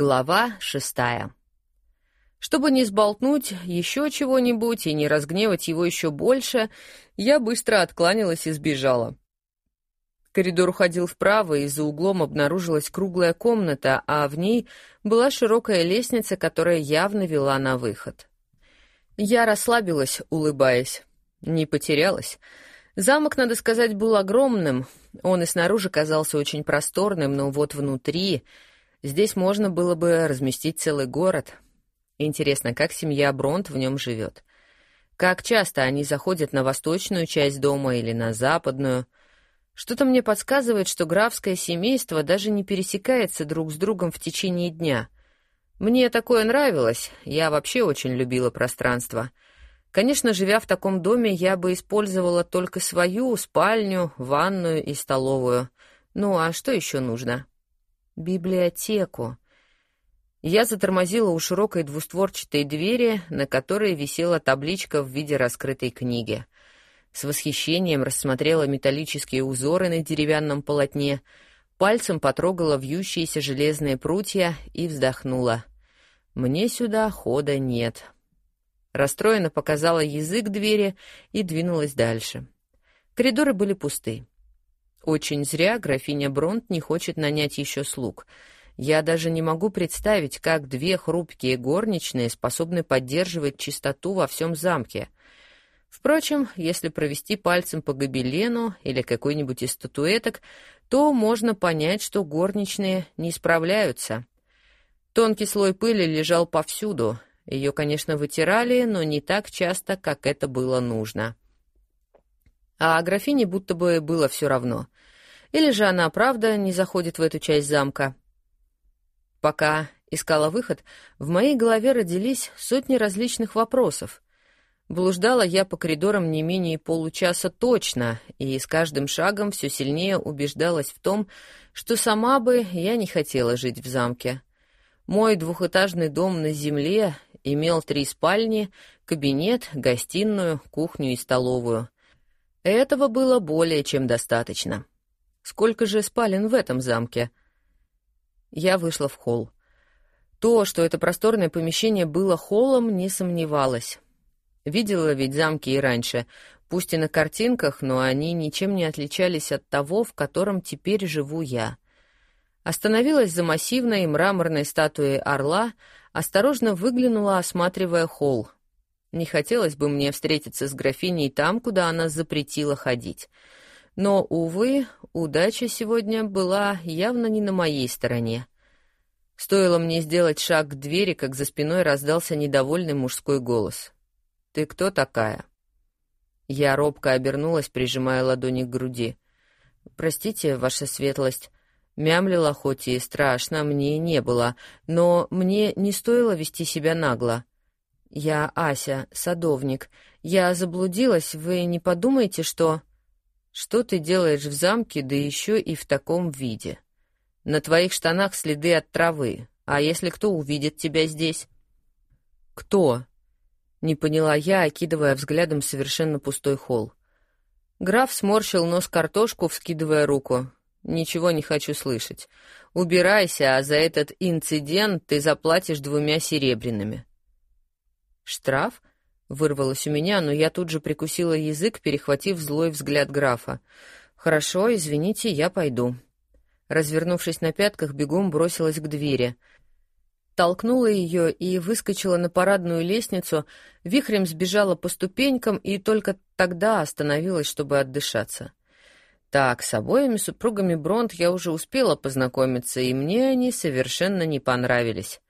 Глава шестая. Чтобы не сболтнуть еще чего-нибудь и не разгневать его еще больше, я быстро откланялась и сбежала. Коридор уходил вправо, и за углом обнаружилась круглая комната, а в ней была широкая лестница, которая явно вела на выход. Я расслабилась, улыбаясь. Не потерялась. Замок, надо сказать, был огромным. Он и снаружи казался очень просторным, но вот внутри Здесь можно было бы разместить целый город. Интересно, как семья Бронт в нем живет? Как часто они заходят на восточную часть дома или на западную? Что-то мне подсказывает, что графское семейство даже не пересекается друг с другом в течение дня. Мне такое нравилось, я вообще очень любила пространство. Конечно, живя в таком доме, я бы использовала только свою спальню, ванную и столовую. Ну а что еще нужно? Библиотеку. Я затормозила у широкой двустворчатой двери, на которой висела табличка в виде раскрытой книги. С восхищением рассмотрела металлические узоры на деревянном полотне, пальцем потрогала вьющиеся железные прутья и вздохнула. «Мне сюда хода нет». Расстроенно показала язык двери и двинулась дальше. Коридоры были пусты. Очень зря графиня Бронт не хочет нанять еще слуг. Я даже не могу представить, как две хрупкие горничные способны поддерживать чистоту во всем замке. Впрочем, если провести пальцем по гобелену или какой-нибудь из статуэток, то можно понять, что горничные не справляются. Тонкий слой пыли лежал повсюду. Ее, конечно, вытирали, но не так часто, как это было нужно. А графине будто бы было все равно. Или же она, правда, не заходит в эту часть замка. Пока искала выход, в моей голове родились сотни различных вопросов. Блуждала я по коридорам не менее получаса точно, и с каждым шагом все сильнее убеждалась в том, что сама бы я не хотела жить в замке. Мой двухэтажный дом на земле имел три спальни, кабинет, гостиную, кухню и столовую. Этого было более чем достаточно. Сколько же спален в этом замке? Я вышла в холл. То, что это просторное помещение было холлом, не сомневалась. Видела ведь замки и раньше, пусть и на картинках, но они ничем не отличались от того, в котором теперь живу я. Остановилась за массивной мраморной статуей орла, осторожно выглянула, осматривая холл. Не хотелось бы мне встретиться с графиней там, куда она запретила ходить. Но, увы, удача сегодня была явно не на моей стороне. Стоило мне сделать шаг к двери, как за спиной раздался недовольный мужской голос. «Ты кто такая?» Я робко обернулась, прижимая ладони к груди. «Простите, ваша светлость». Мямлила, хоть и страшно, мне не было, но мне не стоило вести себя нагло. «Я Ася, садовник. Я заблудилась, вы не подумайте, что...» Что ты делаешь в замке, да еще и в таком виде? На твоих штанах следы от травы. А если кто увидит тебя здесь? Кто? Не поняла я, окидывая взглядом совершенно пустой холл. Граф сморщил нос картошку, вскидывая руку. Ничего не хочу слышать. Убирайся, а за этот инцидент ты заплатишь двумя серебряными. Штраф? Вырвалось у меня, но я тут же прикусила язык, перехватив злой взгляд графа. «Хорошо, извините, я пойду». Развернувшись на пятках, бегом бросилась к двери. Толкнула ее и выскочила на парадную лестницу, вихрем сбежала по ступенькам и только тогда остановилась, чтобы отдышаться. Так, с обоими супругами Бронт я уже успела познакомиться, и мне они совершенно не понравились.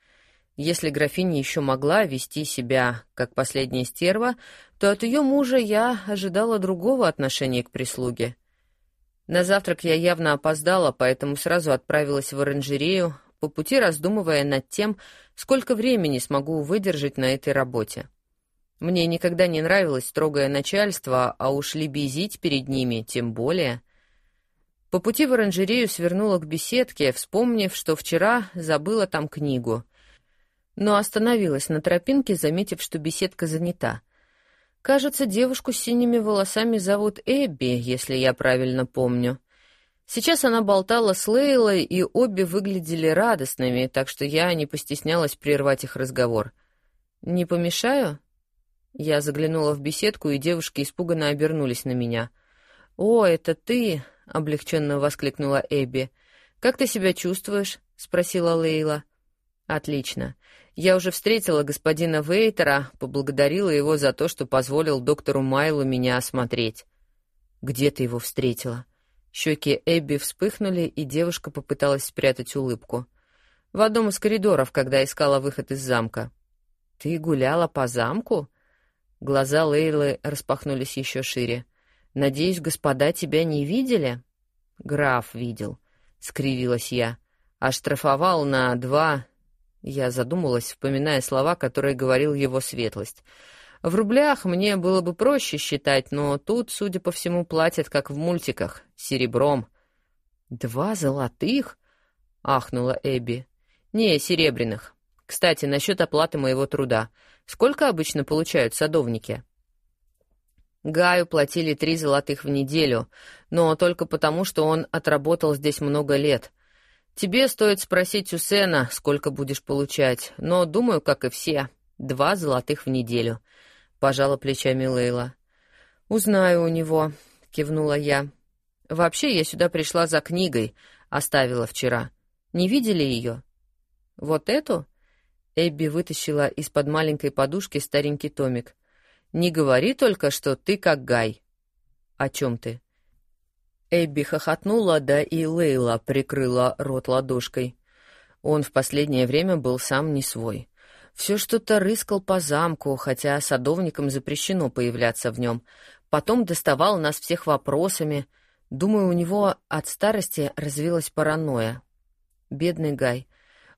Если графиня еще могла вести себя как последняя стерва, то от ее мужа я ожидала другого отношения к прислуге. На завтрак я явно опоздала, поэтому сразу отправилась в оранжерею, по пути раздумывая над тем, сколько времени смогу выдержать на этой работе. Мне никогда не нравилось строгое начальство, а уж лебезить перед ними тем более. По пути в оранжерею свернула к беседке, вспомнив, что вчера забыла там книгу — но остановилась на тропинке, заметив, что беседка занята. Кажется, девушку с синими волосами зовут Эбби, если я правильно помню. Сейчас она болтала с Лейлой, и обе выглядели радостными, так что я не постеснялась прервать их разговор. «Не помешаю?» Я заглянула в беседку, и девушки испуганно обернулись на меня. «О, это ты!» — облегченно воскликнула Эбби. «Как ты себя чувствуешь?» — спросила Лейла. «Отлично. Я уже встретила господина Вейтера, поблагодарила его за то, что позволил доктору Майлу меня осмотреть». «Где ты его встретила?» Щеки Эбби вспыхнули, и девушка попыталась спрятать улыбку. В одном из коридоров, когда искала выход из замка. «Ты гуляла по замку?» Глаза Лейлы распахнулись еще шире. «Надеюсь, господа тебя не видели?» «Граф видел», — скривилась я. «Оштрафовал на два...» Я задумалась, вспоминая слова, которые говорил его светлость. В рублях мне было бы проще считать, но тут, судя по всему, платят, как в мультиках, серебром. «Два золотых?» — ахнула Эбби. «Не, серебряных. Кстати, насчет оплаты моего труда. Сколько обычно получают садовники?» Гаю платили три золотых в неделю, но только потому, что он отработал здесь много лет. Тебе стоит спросить у Сена, сколько будешь получать, но, думаю, как и все, два золотых в неделю. — пожала плечами Лейла. «Узнаю у него», — кивнула я. «Вообще, я сюда пришла за книгой, оставила вчера. Не видели ее?» «Вот эту?» Эбби вытащила из-под маленькой подушки старенький томик. «Не говори только, что ты как Гай». «О чем ты?» Эбби хохотнула, да и Лейла прикрыла рот ладошкой. Он в последнее время был сам не свой. Все что-то рыскал по замку, хотя садовникам запрещено появляться в нем. Потом доставал нас всех вопросами. Думаю, у него от старости развилась паранойя. Бедный Гай.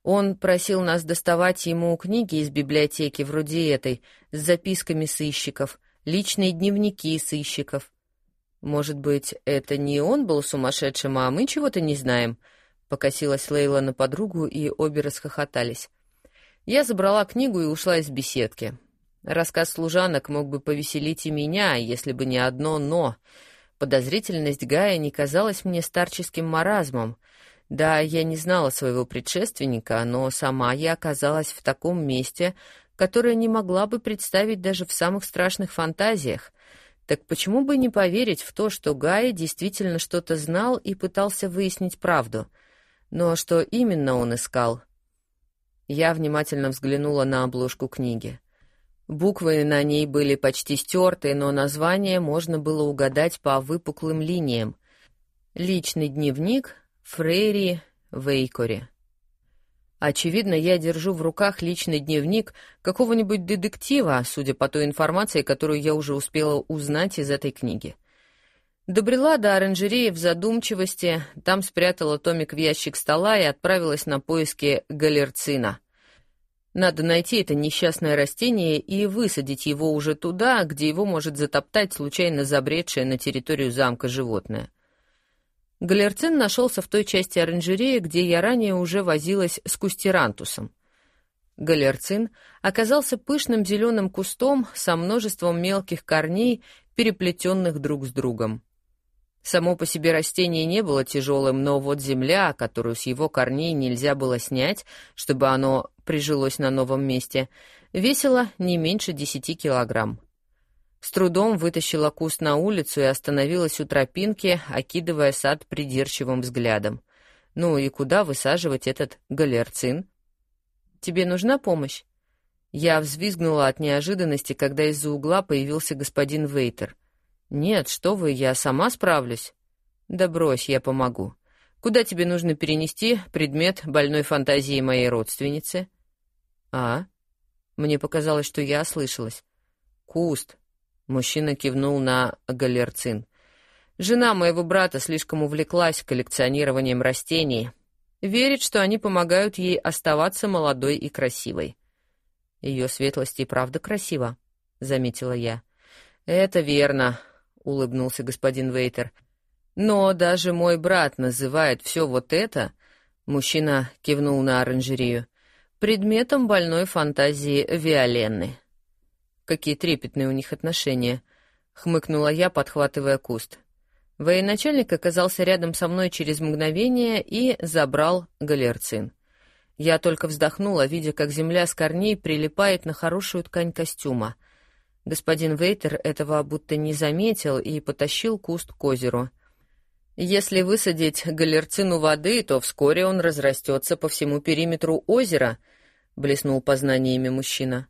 Он просил нас доставать ему книги из библиотеки, вроде этой, с записками сыщиков, личные дневники сыщиков. Может быть, это не он был сумасшедшим, а мы чего-то не знаем? Покосилась Лейла на подругу, и обе расхохотались. Я забрала книгу и ушла из беседки. Рассказ служанок мог бы повеселить и меня, если бы не одно «но». Подозрительность Гая не казалась мне старческим маразмом. Да, я не знала своего предшественника, но сама я оказалась в таком месте, которое не могла бы представить даже в самых страшных фантазиях. Так почему бы не поверить в то, что Гай действительно что-то знал и пытался выяснить правду? Но что именно он искал — я внимательно взглянула на обложку книги. Буквы на ней были почти стерты, но название можно было угадать по выпуклым линиям. «Личный дневник Фрейри Вейкори». Очевидно, я держу в руках личный дневник какого-нибудь детектива, судя по той информации, которую я уже успела узнать из этой книги. Добрела до оранжереи в задумчивости, там спрятала томик в ящик стола и отправилась на поиски галерцина. Надо найти это несчастное растение и высадить его уже туда, где его может затоптать случайно забредшее на территорию замка животное. Галерцин нашелся в той части оранжереи, где я ранее уже возилась с кустирантусом. Галерцин оказался пышным зеленым кустом со множеством мелких корней, переплетенных друг с другом. Само по себе растение не было тяжелым, но вот земля, которую с его корней нельзя было снять, чтобы оно прижилось на новом месте, весила не меньше десяти килограмм. С трудом вытащила куст на улицу и остановилась у тропинки, окидывая сад придирчивым взглядом. Ну и куда высаживать этот галерцин? Тебе нужна помощь? Я взвизгнула от неожиданности, когда из-за угла появился господин Вейтер. «Нет, что вы, я сама справлюсь». «Да брось, я помогу. Куда тебе нужно перенести предмет больной фантазии моей родственницы?» «А?» Мне показалось, что я ослышалась. «Куст». Мужчина кивнул на галерцин. «Жена моего брата слишком увлеклась коллекционированием растений. Верит, что они помогают ей оставаться молодой и красивой». «Ее светлость и правда красива», — заметила я. «Это верно», — улыбнулся господин Вейтер. «Но даже мой брат называет все вот это...» Мужчина кивнул на оранжерею. «Предметом больной фантазии Виоленны». «Какие трепетные у них отношения!» — хмыкнула я, подхватывая куст. Военачальник оказался рядом со мной через мгновение и забрал галерцин. Я только вздохнула, видя, как земля с корней прилипает на хорошую ткань костюма. Господин Вейтер этого будто не заметил и потащил куст к озеру. Если высадить галерцину воды, то вскоре он разрастется по всему периметру озера, — блеснул познаниями мужчина. —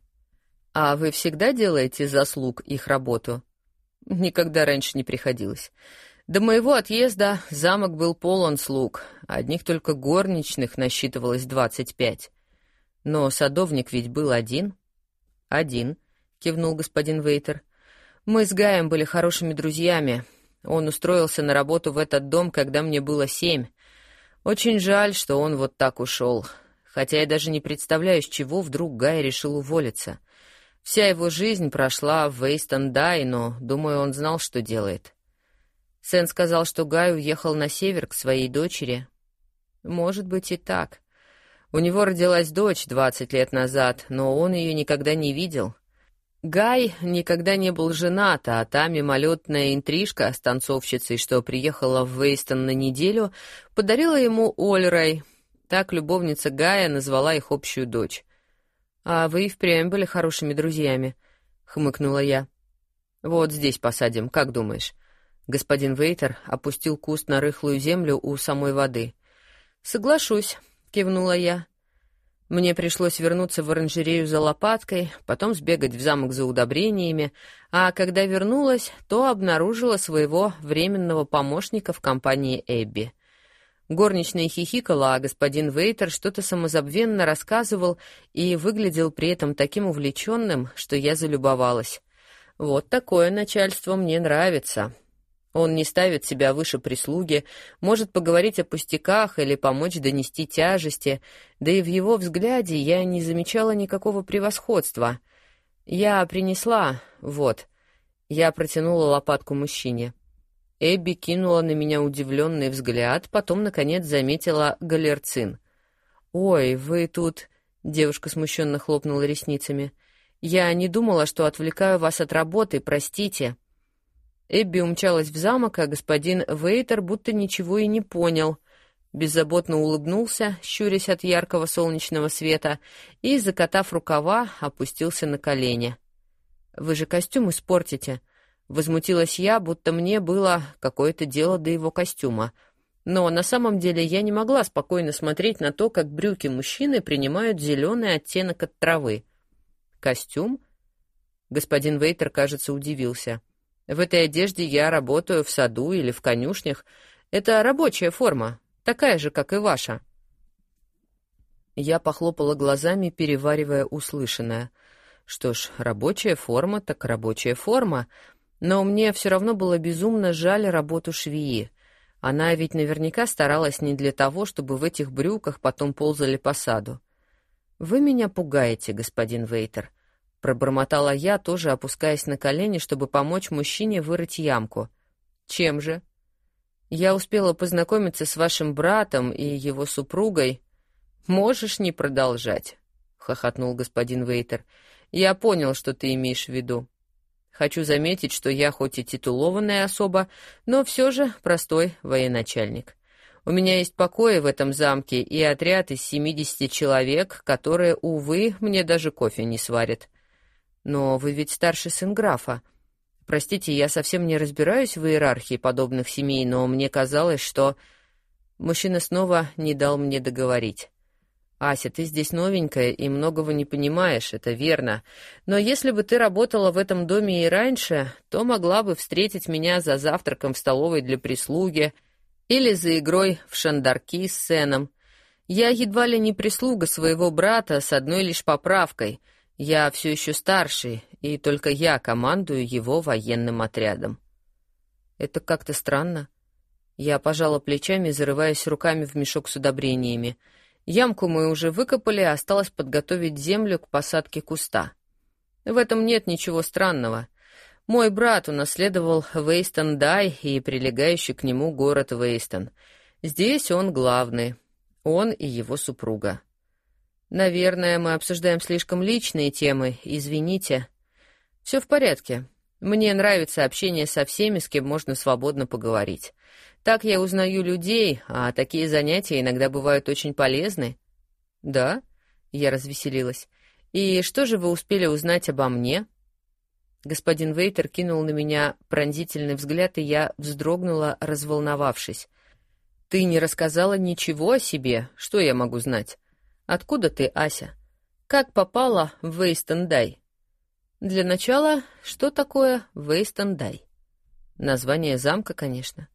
А вы всегда делаете заслуг их работу? — Никогда раньше не приходилось. До моего отъезда замок был полон слуг, одних только горничных насчитывалось двадцать пять. Но садовник ведь был один. Один, кивнул господин Вейтер. Мы с Гаем были хорошими друзьями. Он устроился на работу в этот дом, когда мне было семь. Очень жаль, что он вот так ушел. Хотя я даже не представляю, с чего вдруг Гай решил уволиться. Вся его жизнь прошла в Вейстон-Дай, но, думаю, он знал, что делает. Сэн сказал, что Гай уехал на север к своей дочери. Может быть и так. У него родилась дочь двадцать лет назад, но он ее никогда не видел. Гай никогда не был женат, а та мимолетная интрижка с танцовщицей, что приехала в Вейстон на неделю, подарила ему Ольрой. Так любовница Гая назвала их общую дочь. «А вы и впрямь были хорошими друзьями», — хмыкнула я. «Вот здесь посадим, как думаешь?» Господин Вейтер опустил куст на рыхлую землю у самой воды. «Соглашусь», — кивнула я. Мне пришлось вернуться в оранжерею за лопаткой, потом сбегать в замок за удобрениями, а когда вернулась, то обнаружила своего временного помощника в компании Эбби. Горничная хихикала, а господин Вейтер что-то самозабвенно рассказывал и выглядел при этом таким увлеченным, что я залюбовалась. Вот такое начальство мне нравится. Он не ставит себя выше прислуги, может поговорить о пустяках или помочь донести тяжести, да и в его взгляде я не замечала никакого превосходства. Я принесла, вот. Я протянула лопатку мужчине. Эбби кинула на меня удивленный взгляд, потом, наконец, заметила галерцин. «Ой, вы тут...» — девушка смущенно хлопнула ресницами. «Я не думала, что отвлекаю вас от работы, простите». Эбби умчалась в замок, а господин Вейтер будто ничего и не понял. Беззаботно улыбнулся, щурясь от яркого солнечного света, и, закатав рукава, опустился на колени. «Вы же костюм испортите!» Возмутилась я, будто мне было какое-то дело до его костюма. Но на самом деле я не могла спокойно смотреть на то, как брюки мужчины принимают зеленый оттенок от травы. «Костюм?» Господин Вейтер, кажется, удивился. В этой одежде я работаю в саду или в конюшнях. Это рабочая форма, такая же, как и ваша. Я похлопала глазами, переваривая услышанное. Что ж, рабочая форма так рабочая форма, но мне все равно было безумно жаль работу швеи. Она ведь наверняка старалась не для того, чтобы в этих брюках потом ползали по саду. Вы меня пугаете, господин Вейтер пробормотала я, тоже опускаясь на колени, чтобы помочь мужчине вырыть ямку. Чем же? Я успела познакомиться с вашим братом и его супругой. Можешь не продолжать, хохотнул господин Вейтер. Я понял, что ты имеешь в виду. Хочу заметить, что я хоть и титулованная особа, но все же простой военачальник. У меня есть покои в этом замке и отряд из семидесяти человек, которые, увы, мне даже кофе не сварят. Но вы ведь старший сын графа. Простите, я совсем не разбираюсь в иерархии подобных семей, но мне казалось, что... Мужчина снова не дал мне договорить. «Ася, ты здесь новенькая и многого не понимаешь, это верно. Но если бы ты работала в этом доме и раньше, то могла бы встретить меня за завтраком в столовой для прислуги или за игрой в шандарки с сеном. Я едва ли не прислуга своего брата с одной лишь поправкой — я все еще старший, и только я командую его военным отрядом. Это как-то странно. Я пожала плечами, зарываясь руками в мешок с удобрениями. Ямку мы уже выкопали, осталось подготовить землю к посадке куста. В этом нет ничего странного. Мой брат унаследовал Вейстон-Дай и прилегающий к нему город Вейстон. Здесь он главный, он и его супруга. Наверное, мы обсуждаем слишком личные темы, извините. Все в порядке. Мне нравится общение со всеми, с кем можно свободно поговорить. Так я узнаю людей, а такие занятия иногда бывают очень полезны. Да? Я развеселилась. И что же вы успели узнать обо мне? Господин Вейтер кинул на меня пронзительный взгляд, и я вздрогнула, разволновавшись. Ты не рассказала ничего о себе. Что я могу знать? Откуда ты, Ася? Как попала в Вейстендай? Для начала, что такое Вейстендай? Название замка, конечно.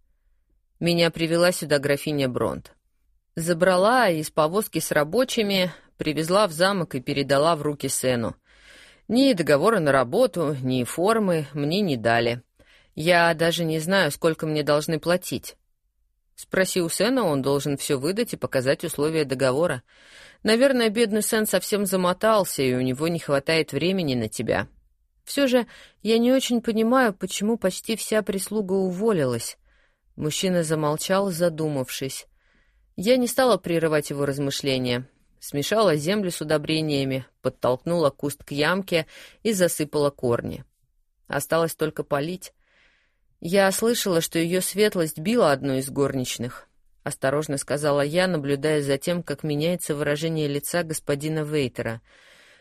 Меня привела сюда графиня Бронт. Забрала из повозки с рабочими, привезла в замок и передала в руки Сену. Ни договора на работу, ни формы мне не дали. Я даже не знаю, сколько мне должны платить. Спроси у Сэна, он должен все выдать и показать условия договора. Наверное, бедный Сэн совсем замотался, и у него не хватает времени на тебя. Все же я не очень понимаю, почему почти вся прислуга уволилась. Мужчина замолчал, задумавшись. Я не стала прерывать его размышления. Смешала землю с удобрениями, подтолкнула куст к ямке и засыпала корни. Осталось только полить. Я слышала, что ее светлость била одну из горничных. Осторожно сказала я, наблюдая за тем, как меняется выражение лица господина Вейтера.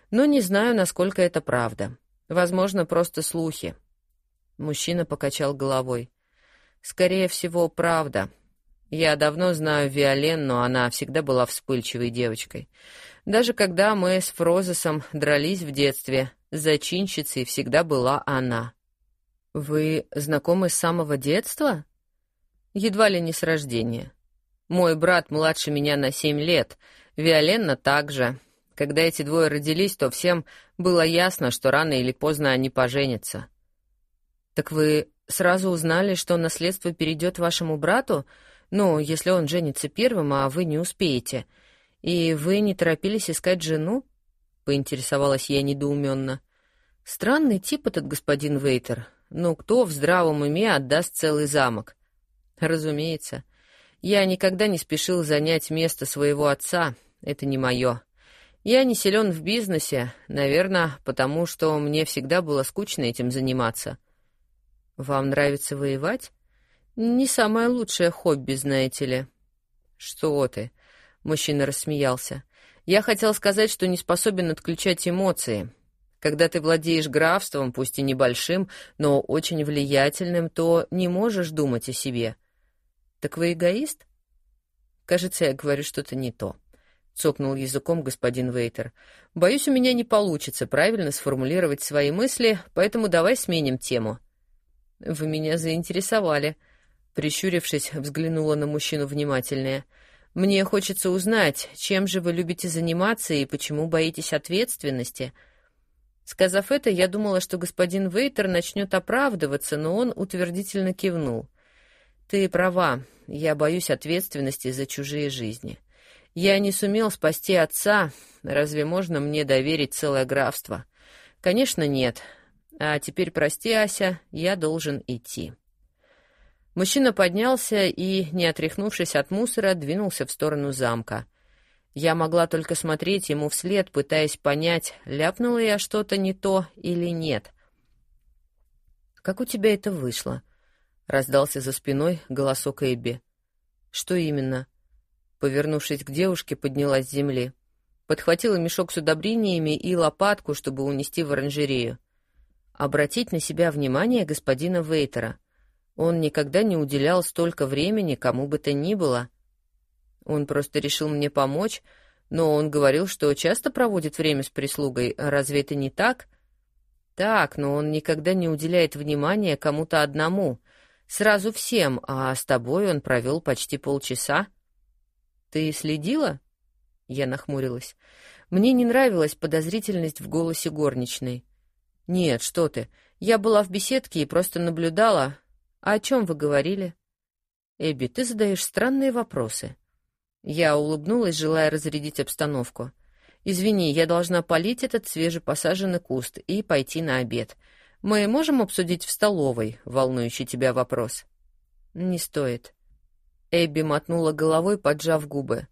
Но не знаю, насколько это правда. Возможно, просто слухи. Мужчина покачал головой. Скорее всего, правда. Я давно знаю Виолен, но она всегда была вспыльчивой девочкой. Даже когда мы с Фрозесом дрались в детстве, зачинщицей всегда была она. Вы знакомы с самого детства? Едва ли не с рождения. Мой брат младше меня на семь лет, Виоленна также. Когда эти двое родились, то всем было ясно, что рано или поздно они поженятся. Так вы сразу узнали, что наследство перейдет вашему брату? Ну, если он женится первым, а вы не успеете. И вы не торопились искать жену? Поинтересовалась я недоуменно. Странный тип этот господин Вейтер. Ну, кто в здравом уме отдаст целый замок? Разумеется. Я никогда не спешил занять место своего отца. Это не мое. Я не силен в бизнесе, наверное, потому что мне всегда было скучно этим заниматься. Вам нравится воевать? Не самое лучшее хобби, знаете ли. Что ты? Мужчина рассмеялся. Я хотел сказать, что не способен отключать эмоции. Когда ты владеешь графством, пусть и небольшим, но очень влиятельным, то не можешь думать о себе. Так вы эгоист? Кажется, я говорю что-то не то. Цокнул языком господин Вейтер. Боюсь, у меня не получится правильно сформулировать свои мысли, поэтому давай сменим тему. Вы меня заинтересовали. Прищурившись, взглянула на мужчину внимательнее. Мне хочется узнать, чем же вы любите заниматься и почему боитесь ответственности. — Сказав это, я думала, что господин Вейтер начнет оправдываться, но он утвердительно кивнул. «Ты права, я боюсь ответственности за чужие жизни. Я не сумел спасти отца, разве можно мне доверить целое графство? Конечно, нет. А теперь прости, Ася, я должен идти». Мужчина поднялся и, не отряхнувшись от мусора, двинулся в сторону замка. Я могла только смотреть ему вслед, пытаясь понять, ляпнула я что-то не то или нет. «Как у тебя это вышло?» — раздался за спиной голосок Эбби. «Что именно?» Повернувшись к девушке, поднялась с земли. Подхватила мешок с удобрениями и лопатку, чтобы унести в оранжерею. Обратить на себя внимание господина Вейтера. Он никогда не уделял столько времени кому бы то ни было — он просто решил мне помочь, но он говорил, что часто проводит время с прислугой. Разве это не так? Так, но он никогда не уделяет внимания кому-то одному. Сразу всем, а с тобой он провел почти полчаса. Ты следила? Я нахмурилась. Мне не нравилась подозрительность в голосе горничной. Нет, что ты. Я была в беседке и просто наблюдала. А о чем вы говорили? Эбби, ты задаешь странные вопросы. Я улыбнулась, желая разрядить обстановку. «Извини, я должна полить этот свежепосаженный куст и пойти на обед. Мы можем обсудить в столовой волнующий тебя вопрос?» «Не стоит». Эбби мотнула головой, поджав губы.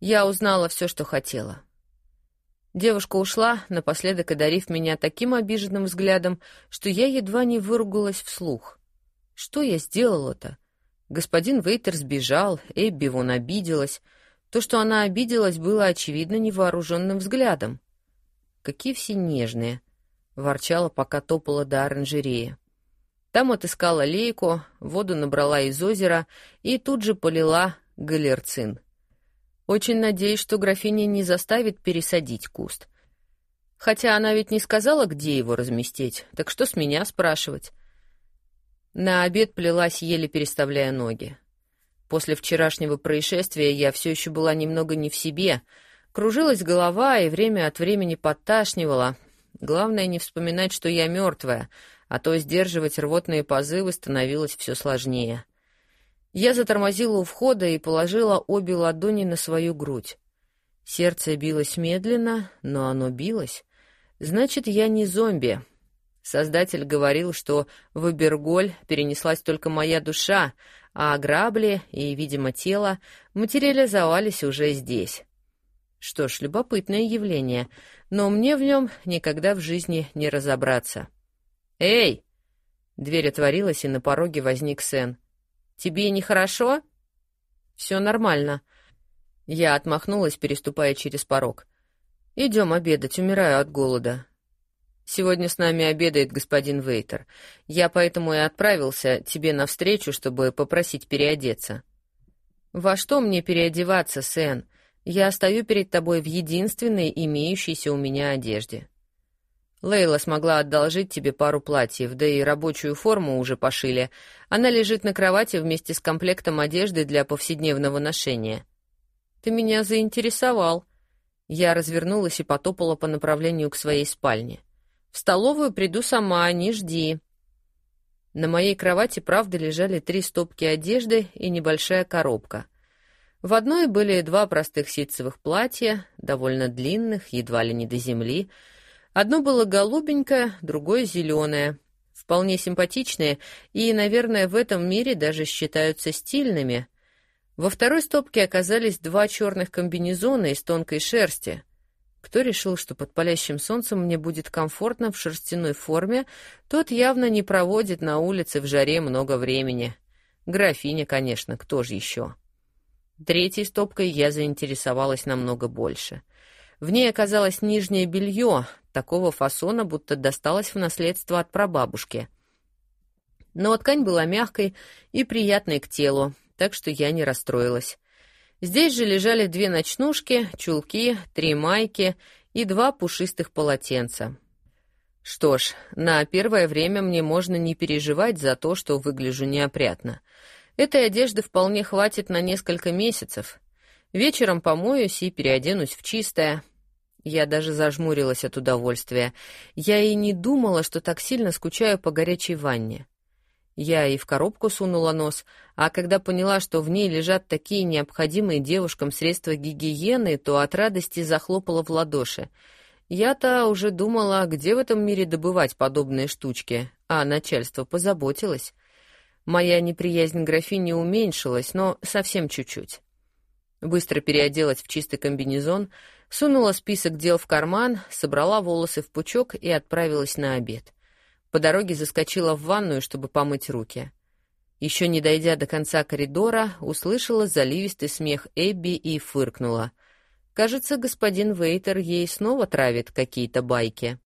«Я узнала все, что хотела». Девушка ушла, напоследок одарив меня таким обиженным взглядом, что я едва не выругалась вслух. Что я сделала-то? Господин Вейтер сбежал, Эбби вон обиделась. То, что она обиделась, было очевидно невооруженным взглядом. «Какие все нежные!» — ворчала, пока топала до оранжереи. Там отыскала лейку, воду набрала из озера и тут же полила галерцин. Очень надеюсь, что графиня не заставит пересадить куст. Хотя она ведь не сказала, где его разместить, так что с меня спрашивать? На обед плелась, еле переставляя ноги. После вчерашнего происшествия я все еще была немного не в себе. Кружилась голова и время от времени подташнивала. Главное не вспоминать, что я мертвая, а то сдерживать рвотные позывы становилось все сложнее. Я затормозила у входа и положила обе ладони на свою грудь. Сердце билось медленно, но оно билось. Значит, я не зомби. Создатель говорил, что в Эберголь перенеслась только моя душа, а грабли и, видимо, тело материализовались уже здесь. Что ж, любопытное явление, но мне в нем никогда в жизни не разобраться. «Эй!» Дверь отворилась, и на пороге возник Сен. Тебе нехорошо?» «Все нормально». Я отмахнулась, переступая через порог. «Идем обедать, умираю от голода». «Сегодня с нами обедает господин Вейтер. Я поэтому и отправился тебе навстречу, чтобы попросить переодеться». «Во что мне переодеваться, Сэн? Я стою перед тобой в единственной имеющейся у меня одежде». Лейла смогла одолжить тебе пару платьев, да и рабочую форму уже пошили. Она лежит на кровати вместе с комплектом одежды для повседневного ношения. Ты меня заинтересовал. Я развернулась и потопала по направлению к своей спальне. В столовую приду сама, не жди. На моей кровати, правда, лежали три стопки одежды и небольшая коробка. В одной были два простых ситцевых платья, довольно длинных, едва ли не до земли, Одно было голубенькое, другое зеленое. Вполне симпатичные и, наверное, в этом мире даже считаются стильными. Во второй стопке оказались два черных комбинезона из тонкой шерсти. Кто решил, что под палящим солнцем мне будет комфортно в шерстяной форме, тот явно не проводит на улице в жаре много времени. Графиня, конечно, кто же еще? Третьей стопкой я заинтересовалась намного больше. В ней оказалось нижнее белье, такого фасона, будто досталось в наследство от прабабушки. Но ткань была мягкой и приятной к телу, так что я не расстроилась. Здесь же лежали две ночнушки, чулки, три майки и два пушистых полотенца. Что ж, на первое время мне можно не переживать за то, что выгляжу неопрятно. Этой одежды вполне хватит на несколько месяцев. Вечером помоюсь и переоденусь в чистое, я даже зажмурилась от удовольствия. Я и не думала, что так сильно скучаю по горячей ванне. Я и в коробку сунула нос, а когда поняла, что в ней лежат такие необходимые девушкам средства гигиены, то от радости захлопала в ладоши. Я-то уже думала, где в этом мире добывать подобные штучки, а начальство позаботилось. Моя неприязнь к графине уменьшилась, но совсем чуть-чуть. Быстро переоделась в чистый комбинезон, сунула список дел в карман, собрала волосы в пучок и отправилась на обед. По дороге заскочила в ванную, чтобы помыть руки. Еще не дойдя до конца коридора, услышала заливистый смех Эбби и фыркнула. Кажется, господин Вейтер ей снова травит какие-то байки.